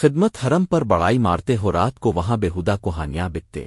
خدمت حرم پر بڑائی مارتے ہو رات کو وہاں بےحدہ کوہانیاں بکتے۔